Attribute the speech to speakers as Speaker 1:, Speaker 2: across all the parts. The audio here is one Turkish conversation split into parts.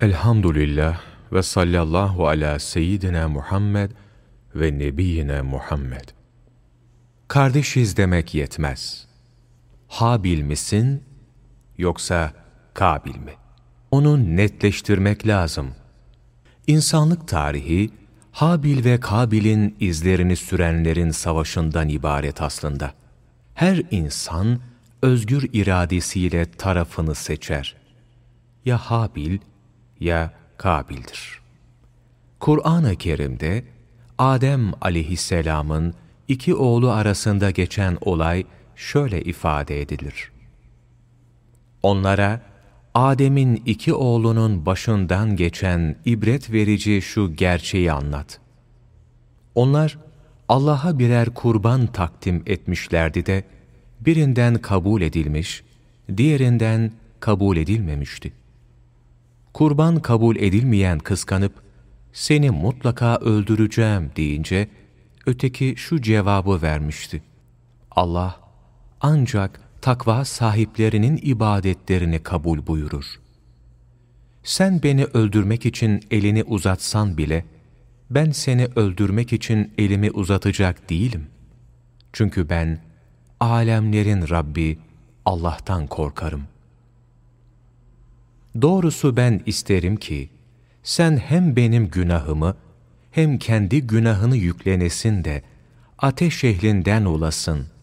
Speaker 1: Elhamdülillah ve sallallahu ala seyyidina Muhammed ve nebiyyine Muhammed. Kardeşiz demek yetmez. Habil misin yoksa Kabil mi? Onu netleştirmek lazım. İnsanlık tarihi, Habil ve Kabil'in izlerini sürenlerin savaşından ibaret aslında. Her insan özgür iradesiyle tarafını seçer. Ya Habil ya Kabil'dir. Kur'an-ı Kerim'de Adem aleyhisselamın iki oğlu arasında geçen olay şöyle ifade edilir. Onlara Adem'in iki oğlunun başından geçen ibret verici şu gerçeği anlat. Onlar Allah'a birer kurban takdim etmişlerdi de birinden kabul edilmiş, diğerinden kabul edilmemişti. Kurban kabul edilmeyen kıskanıp seni mutlaka öldüreceğim deyince öteki şu cevabı vermişti. Allah ancak takva sahiplerinin ibadetlerini kabul buyurur. Sen beni öldürmek için elini uzatsan bile, ben seni öldürmek için elimi uzatacak değilim. Çünkü ben, alemlerin Rabbi Allah'tan korkarım. Doğrusu ben isterim ki, sen hem benim günahımı, hem kendi günahını yüklenesin de, ateş ehlinden olasın.''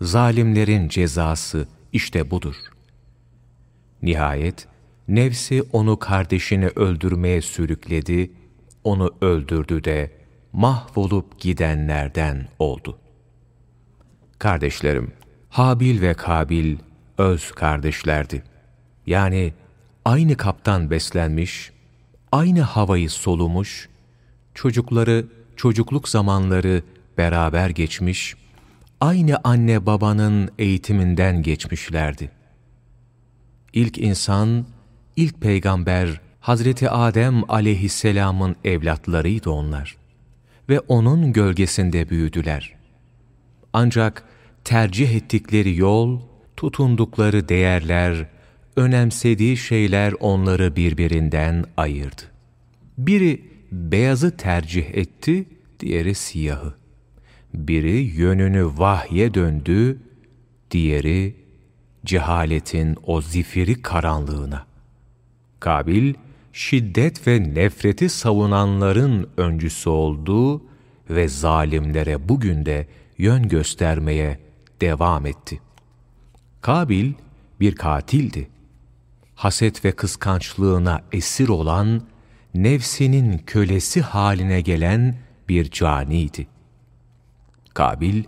Speaker 1: Zalimlerin cezası işte budur. Nihayet nefsi onu kardeşini öldürmeye sürükledi, onu öldürdü de mahvolup gidenlerden oldu. Kardeşlerim, Habil ve Kabil öz kardeşlerdi. Yani aynı kaptan beslenmiş, aynı havayı solumuş, çocukları, çocukluk zamanları beraber geçmiş, aynı anne babanın eğitiminden geçmişlerdi. İlk insan, ilk peygamber Hazreti Adem aleyhisselamın evlatlarıydı onlar ve onun gölgesinde büyüdüler. Ancak tercih ettikleri yol, tutundukları değerler, önemsediği şeyler onları birbirinden ayırdı. Biri beyazı tercih etti, diğeri siyahı. Biri yönünü vahye döndü, diğeri cehaletin o zifiri karanlığına. Kabil, şiddet ve nefreti savunanların öncüsü oldu ve zalimlere bugün de yön göstermeye devam etti. Kabil bir katildi. Haset ve kıskançlığına esir olan, nefsinin kölesi haline gelen bir caniydi. Kabil,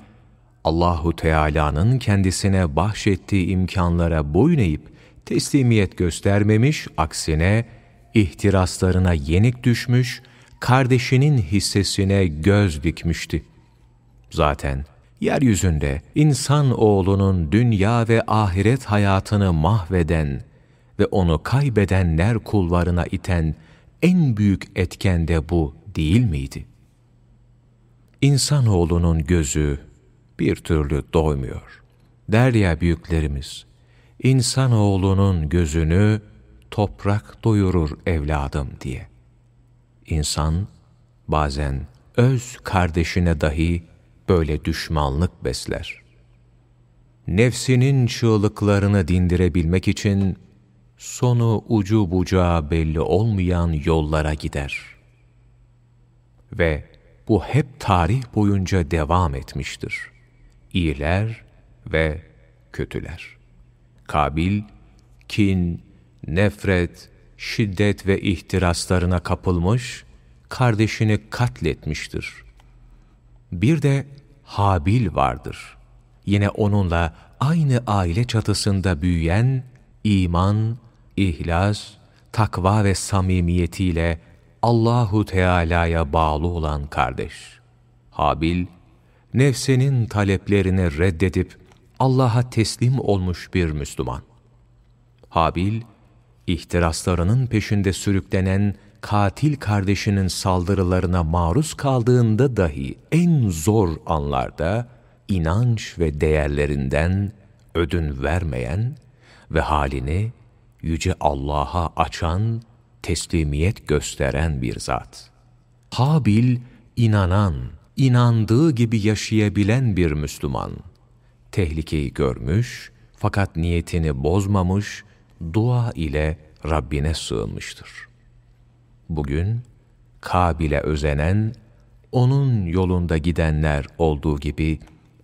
Speaker 1: Allahu Teala'nın kendisine bahşettiği imkanlara boyun eğip teslimiyet göstermemiş, aksine ihtiraslarına yenik düşmüş, kardeşinin hissesine göz dikmişti. Zaten yeryüzünde insan oğlunun dünya ve ahiret hayatını mahveden ve onu kaybedenler kulvarına iten en büyük etken de bu değil miydi? İnsanoğlunun gözü bir türlü doymuyor. Der ya büyüklerimiz, insanoğlunun gözünü toprak doyurur evladım diye. İnsan bazen öz kardeşine dahi böyle düşmanlık besler. Nefsinin çığlıklarını dindirebilmek için sonu ucu bucağı belli olmayan yollara gider. Ve bu hep tarih boyunca devam etmiştir. İyiler ve kötüler. Kabil, kin, nefret, şiddet ve ihtiraslarına kapılmış, kardeşini katletmiştir. Bir de Habil vardır. Yine onunla aynı aile çatısında büyüyen, iman, ihlas, takva ve samimiyetiyle Allahu Teala'ya bağlı olan kardeş. Habil, nefsinin taleplerini reddedip Allah'a teslim olmuş bir Müslüman. Habil, ihtiraslarının peşinde sürüklenen katil kardeşinin saldırılarına maruz kaldığında dahi en zor anlarda inanç ve değerlerinden ödün vermeyen ve halini yüce Allah'a açan teslimiyet gösteren bir zat. Habil, inanan, inandığı gibi yaşayabilen bir Müslüman. Tehlikeyi görmüş fakat niyetini bozmamış, dua ile Rabbine sığınmıştır. Bugün Kabil'e özenen, onun yolunda gidenler olduğu gibi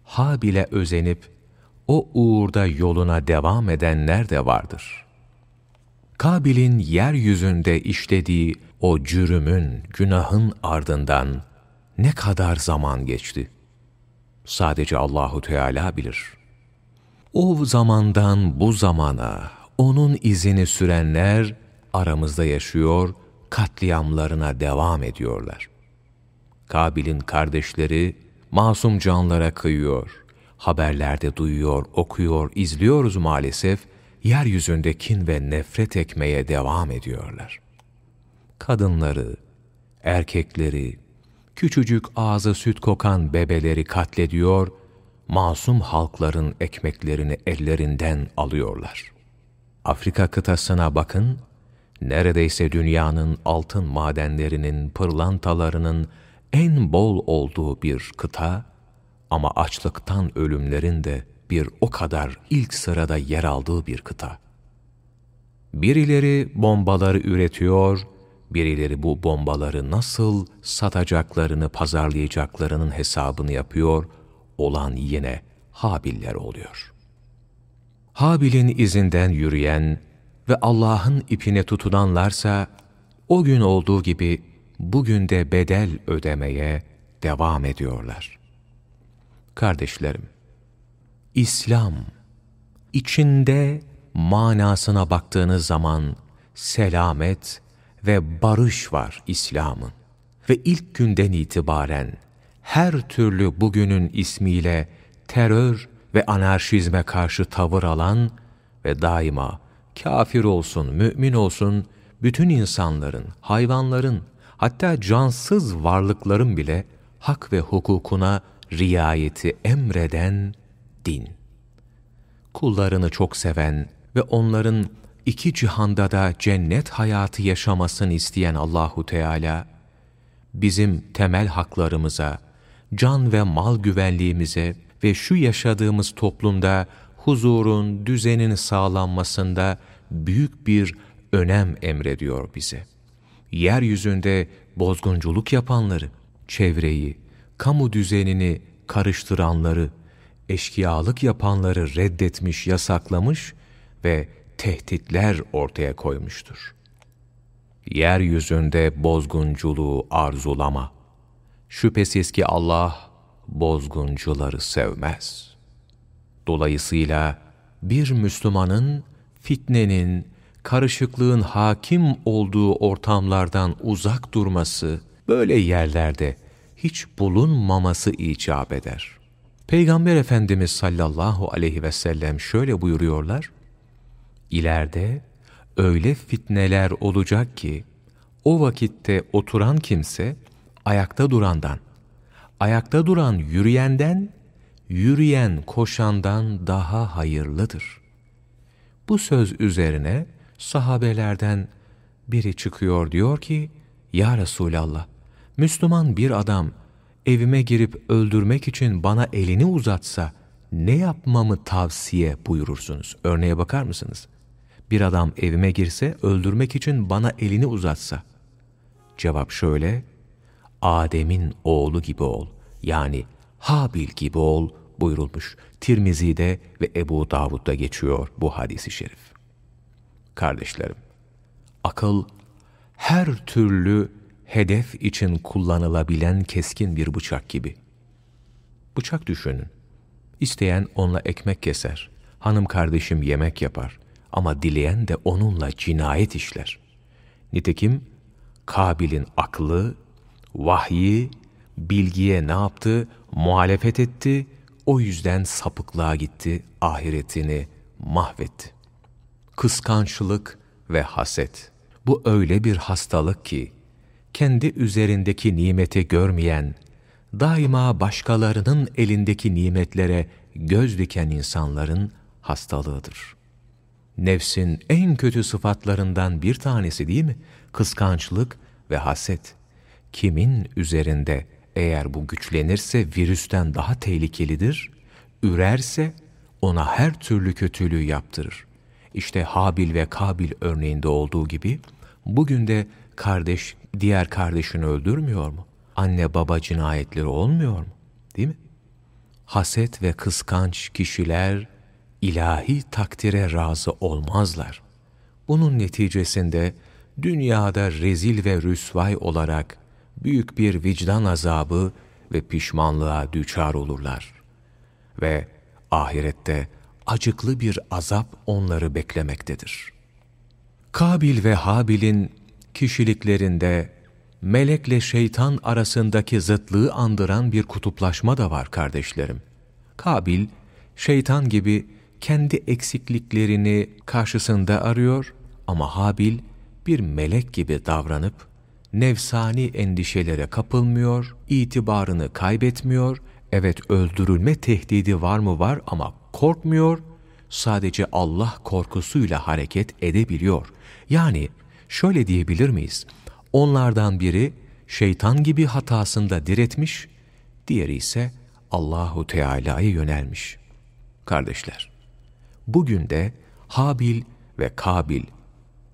Speaker 1: Habil'e özenip o uğurda yoluna devam edenler de vardır. Kabil'in yeryüzünde işlediği o cürümün, günahın ardından ne kadar zaman geçti? Sadece Allahu Teala bilir. O zamandan bu zamana onun izini sürenler aramızda yaşıyor, katliamlarına devam ediyorlar. Kabil'in kardeşleri masum canlara kıyıyor. Haberlerde duyuyor, okuyor, izliyoruz maalesef. Yeryüzünde kin ve nefret ekmeye devam ediyorlar. Kadınları, erkekleri, küçücük ağzı süt kokan bebeleri katlediyor, masum halkların ekmeklerini ellerinden alıyorlar. Afrika kıtasına bakın, neredeyse dünyanın altın madenlerinin, pırlantalarının en bol olduğu bir kıta ama açlıktan ölümlerin de bir o kadar ilk sırada yer aldığı bir kıta. Birileri bombaları üretiyor, birileri bu bombaları nasıl satacaklarını, pazarlayacaklarının hesabını yapıyor, olan yine Habiller oluyor. Habil'in izinden yürüyen ve Allah'ın ipine tutunanlarsa, o gün olduğu gibi bugün de bedel ödemeye devam ediyorlar. Kardeşlerim, İslam, içinde manasına baktığınız zaman selamet ve barış var İslam'ın. Ve ilk günden itibaren her türlü bugünün ismiyle terör ve anarşizme karşı tavır alan ve daima kafir olsun, mümin olsun, bütün insanların, hayvanların, hatta cansız varlıkların bile hak ve hukukuna riayeti emreden din. Kullarını çok seven ve onların iki cihanda da cennet hayatı yaşamasını isteyen Allahu Teala bizim temel haklarımıza, can ve mal güvenliğimize ve şu yaşadığımız toplumda huzurun, düzenin sağlanmasında büyük bir önem emrediyor bize. Yeryüzünde bozgunculuk yapanları, çevreyi, kamu düzenini karıştıranları, eşkıyalık yapanları reddetmiş, yasaklamış ve tehditler ortaya koymuştur. Yeryüzünde bozgunculuğu arzulama. Şüphesiz ki Allah bozguncuları sevmez. Dolayısıyla bir Müslümanın fitnenin, karışıklığın hakim olduğu ortamlardan uzak durması, böyle yerlerde hiç bulunmaması icap eder. Peygamber Efendimiz sallallahu aleyhi ve sellem şöyle buyuruyorlar, İleride öyle fitneler olacak ki, o vakitte oturan kimse ayakta durandan, ayakta duran yürüyenden, yürüyen koşandan daha hayırlıdır. Bu söz üzerine sahabelerden biri çıkıyor diyor ki, Ya Resulallah, Müslüman bir adam evime girip öldürmek için bana elini uzatsa ne yapmamı tavsiye buyurursunuz? Örneğe bakar mısınız? Bir adam evime girse öldürmek için bana elini uzatsa. Cevap şöyle, Adem'in oğlu gibi ol, yani Habil gibi ol buyurulmuş. Tirmizi'de ve Ebu Davud'da geçiyor bu hadisi şerif. Kardeşlerim, akıl her türlü hedef için kullanılabilen keskin bir bıçak gibi. Bıçak düşünün. İsteyen onunla ekmek keser. Hanım kardeşim yemek yapar. Ama dileyen de onunla cinayet işler. Nitekim Kabil'in aklı, vahyi, bilgiye ne yaptı? Muhalefet etti. O yüzden sapıklığa gitti, ahiretini mahvetti. Kıskançlık ve haset. Bu öyle bir hastalık ki, kendi üzerindeki nimeti görmeyen, daima başkalarının elindeki nimetlere göz diken insanların hastalığıdır. nefsin en kötü sıfatlarından bir tanesi değil mi? Kıskançlık ve haset. Kimin üzerinde eğer bu güçlenirse virüsten daha tehlikelidir, ürerse ona her türlü kötülüğü yaptırır. İşte Habil ve Kabil örneğinde olduğu gibi bugün de kardeş diğer kardeşini öldürmüyor mu? Anne baba cinayetleri olmuyor mu? Değil mi? Haset ve kıskanç kişiler ilahi takdire razı olmazlar. Bunun neticesinde dünyada rezil ve rüsvay olarak büyük bir vicdan azabı ve pişmanlığa düçar olurlar. Ve ahirette acıklı bir azap onları beklemektedir. Kabil ve Habil'in kişiliklerinde melekle şeytan arasındaki zıtlığı andıran bir kutuplaşma da var kardeşlerim. Kabil, şeytan gibi kendi eksikliklerini karşısında arıyor ama Habil bir melek gibi davranıp nefsani endişelere kapılmıyor, itibarını kaybetmiyor, evet öldürülme tehdidi var mı var ama korkmuyor, sadece Allah korkusuyla hareket edebiliyor. Yani şöyle diyebilir miyiz? Onlardan biri şeytan gibi hatasında diretmiş, diğeri ise Allahu Teala'ya yönelmiş. Kardeşler, bugün de Habil ve Kabil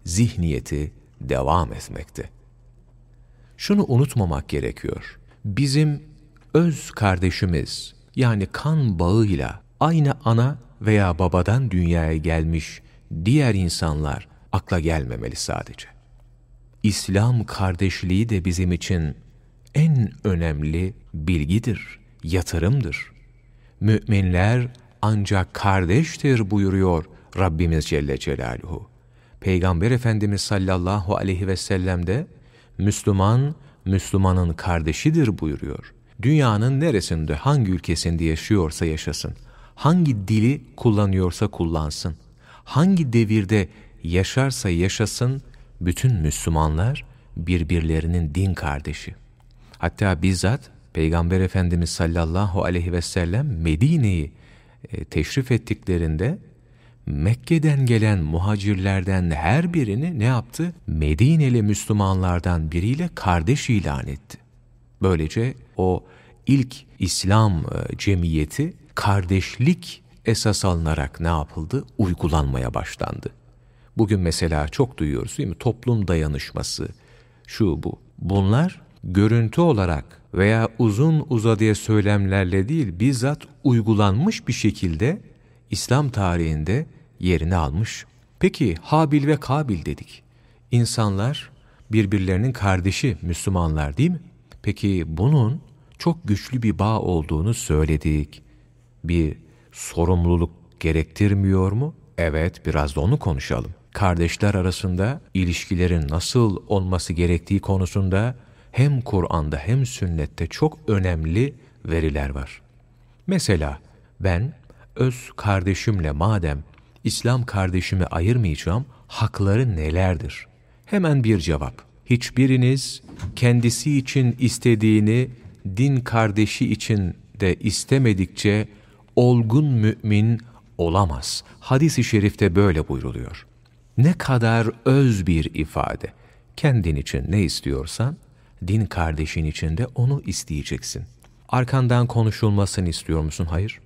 Speaker 1: zihniyeti devam etmekte. Şunu unutmamak gerekiyor. Bizim öz kardeşimiz yani kan bağıyla aynı ana veya babadan dünyaya gelmiş diğer insanlar akla gelmemeli sadece. İslam kardeşliği de bizim için en önemli bilgidir, yatırımdır. Müminler ancak kardeştir buyuruyor Rabbimiz Celle Celaluhu. Peygamber Efendimiz sallallahu aleyhi ve sellem de Müslüman, Müslümanın kardeşidir buyuruyor. Dünyanın neresinde, hangi ülkesinde yaşıyorsa yaşasın, hangi dili kullanıyorsa kullansın, hangi devirde yaşarsa yaşasın, bütün Müslümanlar birbirlerinin din kardeşi. Hatta bizzat Peygamber Efendimiz sallallahu aleyhi ve sellem Medine'yi e, teşrif ettiklerinde Mekke'den gelen muhacirlerden her birini ne yaptı? Medineli Müslümanlardan biriyle kardeş ilan etti. Böylece o ilk İslam e, cemiyeti kardeşlik esas alınarak ne yapıldı? Uygulanmaya başlandı. Bugün mesela çok duyuyoruz değil mi? Toplum dayanışması, şu bu. Bunlar görüntü olarak veya uzun uzadıya söylemlerle değil, bizzat uygulanmış bir şekilde İslam tarihinde yerini almış. Peki Habil ve Kabil dedik. İnsanlar birbirlerinin kardeşi Müslümanlar değil mi? Peki bunun çok güçlü bir bağ olduğunu söyledik. Bir sorumluluk gerektirmiyor mu? Evet, biraz da onu konuşalım. Kardeşler arasında ilişkilerin nasıl olması gerektiği konusunda hem Kur'an'da hem sünnette çok önemli veriler var. Mesela ben öz kardeşimle madem İslam kardeşimi ayırmayacağım, hakları nelerdir? Hemen bir cevap. Hiçbiriniz kendisi için istediğini din kardeşi için de istemedikçe olgun mümin olamaz. Hadis-i şerifte böyle buyruluyor. Ne kadar öz bir ifade. Kendin için ne istiyorsan, din kardeşin için de onu isteyeceksin. Arkandan konuşulmasını istiyor musun? Hayır.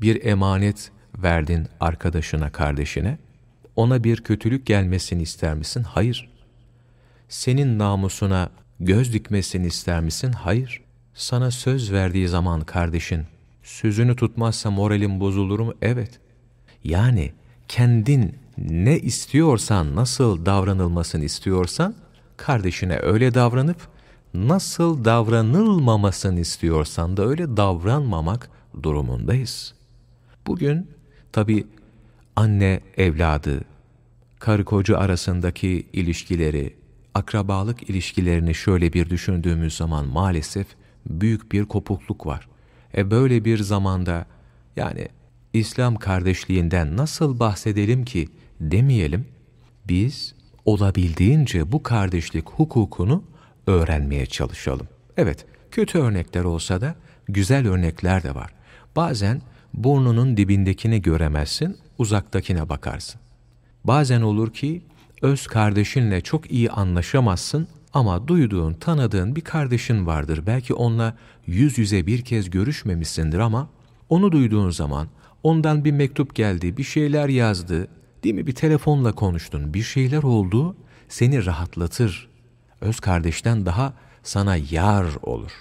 Speaker 1: Bir emanet verdin arkadaşına, kardeşine. Ona bir kötülük gelmesini ister misin? Hayır. Senin namusuna göz dikmesini ister misin? Hayır. Sana söz verdiği zaman kardeşin, sözünü tutmazsa moralin bozulur mu? Evet. Yani kendin ne istiyorsan, nasıl davranılmasını istiyorsan, kardeşine öyle davranıp, nasıl davranılmamasını istiyorsan da öyle davranmamak durumundayız. Bugün tabi anne evladı, karı koca arasındaki ilişkileri, akrabalık ilişkilerini şöyle bir düşündüğümüz zaman maalesef büyük bir kopukluk var. E böyle bir zamanda yani İslam kardeşliğinden nasıl bahsedelim ki demeyelim, biz olabildiğince bu kardeşlik hukukunu öğrenmeye çalışalım. Evet, kötü örnekler olsa da güzel örnekler de var. Bazen burnunun dibindekini göremezsin, uzaktakine bakarsın. Bazen olur ki öz kardeşinle çok iyi anlaşamazsın ama duyduğun, tanıdığın bir kardeşin vardır. Belki onunla yüz yüze bir kez görüşmemişsindir ama onu duyduğun zaman ondan bir mektup geldi, bir şeyler yazdı, değil mi? Bir telefonla konuştun, bir şeyler oldu, seni rahatlatır. Öz kardeşten daha sana yar olur.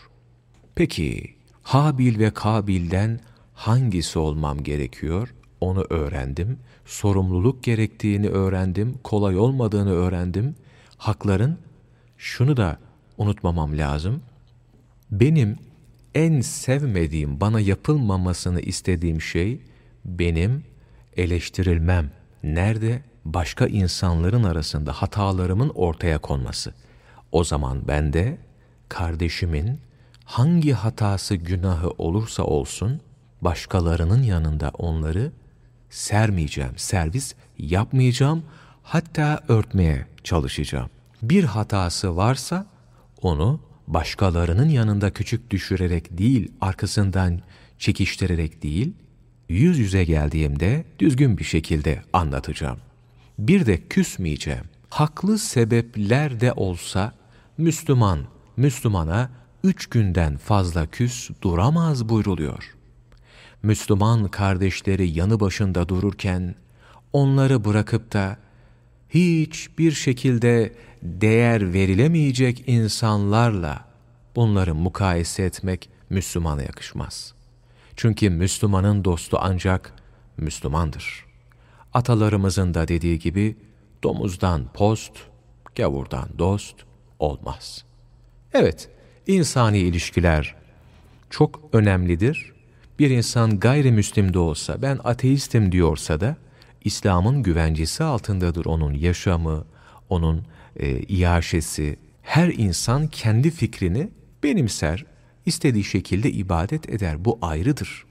Speaker 1: Peki, Habil ve Kabil'den hangisi olmam gerekiyor? Onu öğrendim. Sorumluluk gerektiğini öğrendim. Kolay olmadığını öğrendim. Hakların şunu da unutmamam lazım. Benim en sevmediğim, bana yapılmamasını istediğim şey benim eleştirilmem. Nerede? Başka insanların arasında hatalarımın ortaya konması. O zaman ben de kardeşimin hangi hatası günahı olursa olsun başkalarının yanında onları sermeyeceğim, servis yapmayacağım, hatta örtmeye çalışacağım. Bir hatası varsa onu başkalarının yanında küçük düşürerek değil, arkasından çekiştirerek değil, yüz yüze geldiğimde düzgün bir şekilde anlatacağım. Bir de küsmeyeceğim. Haklı sebepler de olsa Müslüman, Müslümana üç günden fazla küs duramaz buyruluyor. Müslüman kardeşleri yanı başında dururken onları bırakıp da hiçbir şekilde değer verilemeyecek insanlarla bunları mukayese etmek Müslümana yakışmaz. Çünkü Müslümanın dostu ancak Müslümandır. Atalarımızın da dediği gibi domuzdan post, gavurdan dost olmaz. Evet, insani ilişkiler çok önemlidir. Bir insan gayrimüslim de olsa, ben ateistim diyorsa da, İslam'ın güvencesi altındadır onun yaşamı, onun e, iaşesi. Her insan kendi fikrini benimser, istediği şekilde ibadet eder. Bu ayrıdır.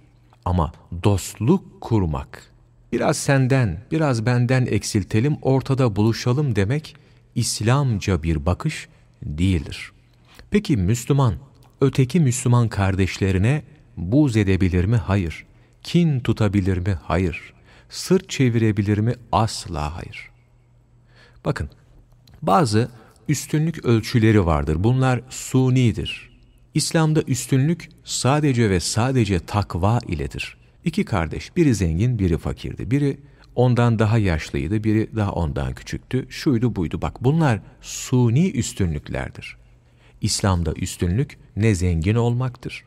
Speaker 1: Ama dostluk kurmak, biraz senden, biraz benden eksiltelim, ortada buluşalım demek İslamca bir bakış değildir. Peki Müslüman, öteki Müslüman kardeşlerine buz edebilir mi? Hayır. Kin tutabilir mi? Hayır. Sırt çevirebilir mi? Asla hayır. Bakın, bazı üstünlük ölçüleri vardır. Bunlar sunidir. İslam'da üstünlük sadece ve sadece takva iledir. İki kardeş, biri zengin, biri fakirdi. Biri ondan daha yaşlıydı, biri daha ondan küçüktü. Şuydu buydu. Bak bunlar suni üstünlüklerdir. İslam'da üstünlük ne zengin olmaktır,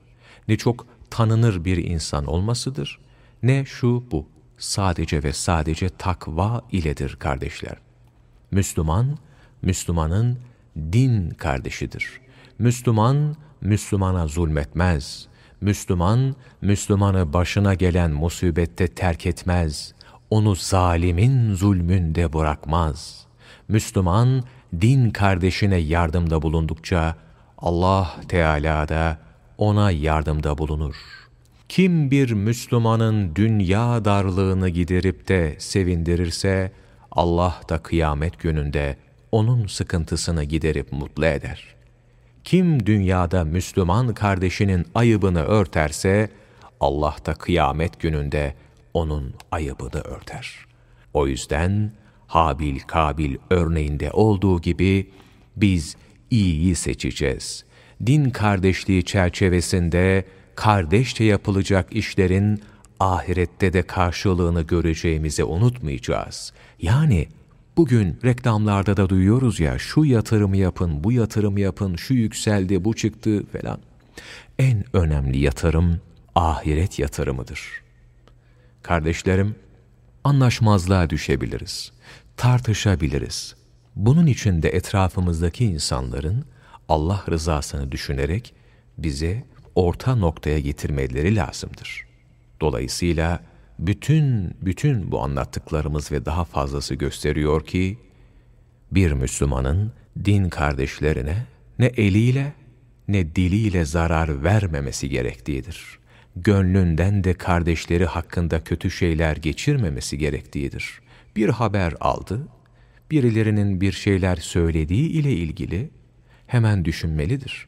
Speaker 1: ne çok tanınır bir insan olmasıdır, ne şu bu. Sadece ve sadece takva iledir kardeşler. Müslüman, Müslümanın din kardeşidir. Müslüman, Müslümana zulmetmez. Müslüman, Müslümanı başına gelen musibette terk etmez. Onu zalimin zulmünde bırakmaz. Müslüman, din kardeşine yardımda bulundukça Allah Teala da ona yardımda bulunur. Kim bir Müslümanın dünya darlığını giderip de sevindirirse, Allah da kıyamet gününde onun sıkıntısını giderip mutlu eder. Kim dünyada Müslüman kardeşinin ayıbını örterse, Allah da kıyamet gününde onun ayıbını örter. O yüzden Habil Kabil örneğinde olduğu gibi biz iyiyi seçeceğiz. Din kardeşliği çerçevesinde kardeşçe yapılacak işlerin ahirette de karşılığını göreceğimizi unutmayacağız. Yani bugün reklamlarda da duyuyoruz ya şu yatırımı yapın, bu yatırımı yapın, şu yükseldi, bu çıktı falan. En önemli yatırım ahiret yatırımıdır. Kardeşlerim, anlaşmazlığa düşebiliriz, tartışabiliriz. Bunun için de etrafımızdaki insanların Allah rızasını düşünerek bize orta noktaya getirmeleri lazımdır. Dolayısıyla bütün bütün bu anlattıklarımız ve daha fazlası gösteriyor ki bir Müslümanın din kardeşlerine ne eliyle ne diliyle zarar vermemesi gerektiğidir. Gönlünden de kardeşleri hakkında kötü şeyler geçirmemesi gerektiğidir. Bir haber aldı, birilerinin bir şeyler söylediği ile ilgili hemen düşünmelidir.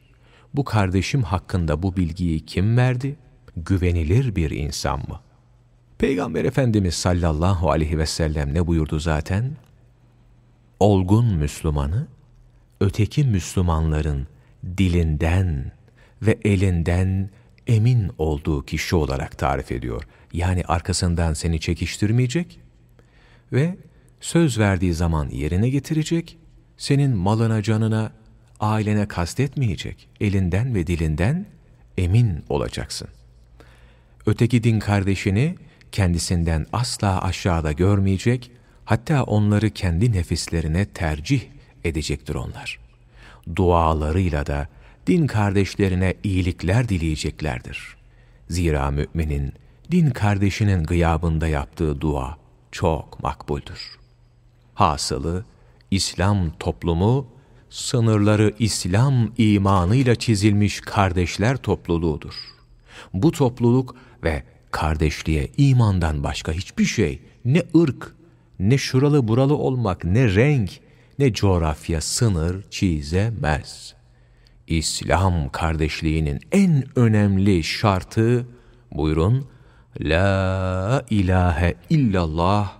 Speaker 1: Bu kardeşim hakkında bu bilgiyi kim verdi? Güvenilir bir insan mı? Peygamber Efendimiz sallallahu aleyhi ve sellem ne buyurdu zaten? Olgun Müslümanı, öteki Müslümanların dilinden ve elinden emin olduğu kişi olarak tarif ediyor. Yani arkasından seni çekiştirmeyecek ve söz verdiği zaman yerine getirecek, senin malına, canına, ailene kastetmeyecek. Elinden ve dilinden emin olacaksın. Öteki din kardeşini kendisinden asla aşağıda görmeyecek, hatta onları kendi nefislerine tercih edecektir onlar. Dualarıyla da din kardeşlerine iyilikler dileyeceklerdir. Zira müminin din kardeşinin gıyabında yaptığı dua çok makbuldür. Hasılı, İslam toplumu, sınırları İslam imanıyla çizilmiş kardeşler topluluğudur. Bu topluluk ve kardeşliğe imandan başka hiçbir şey, ne ırk, ne şuralı buralı olmak, ne renk, ne coğrafya sınır çizemez. İslam kardeşliğinin en önemli şartı, buyurun, La ilahe illallah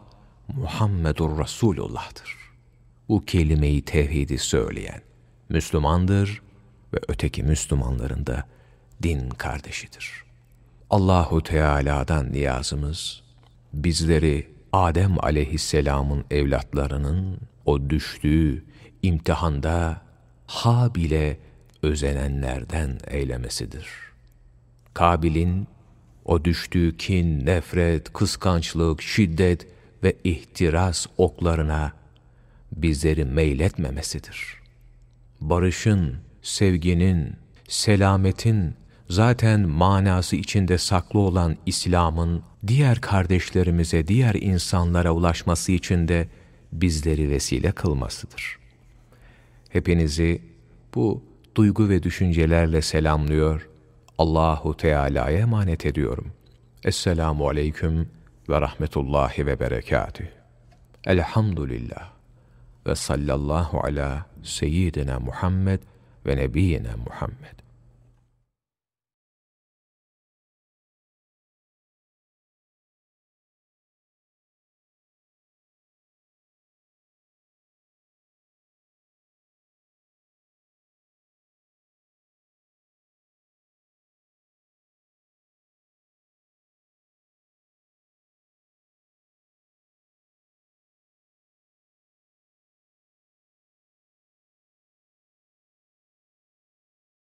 Speaker 1: Muhammedur Resulullah'tır. Bu kelimeyi tevhidi söyleyen Müslümandır ve öteki Müslümanların da din kardeşidir. Allahu Teala'dan niyazımız bizleri Adem aleyhisselamın evlatlarının o düştüğü imtihanda ha bile özenenlerden eylemesidir. Kabil'in o düştüğü kin, nefret, kıskançlık, şiddet ve ihtiras oklarına bizleri meyletmemesidir. Barışın, sevginin, selametin zaten manası içinde saklı olan İslam'ın diğer kardeşlerimize, diğer insanlara ulaşması için de bizleri vesile kılmasıdır. Hepinizi bu duygu ve düşüncelerle selamlıyor, Allahu Teala'ya emanet ediyorum. Esselamu aleyküm ve rahmetullahi ve berekatüh. Elhamdülillah ve sallallahu ala seyyidina Muhammed ve nebiyyina Muhammed.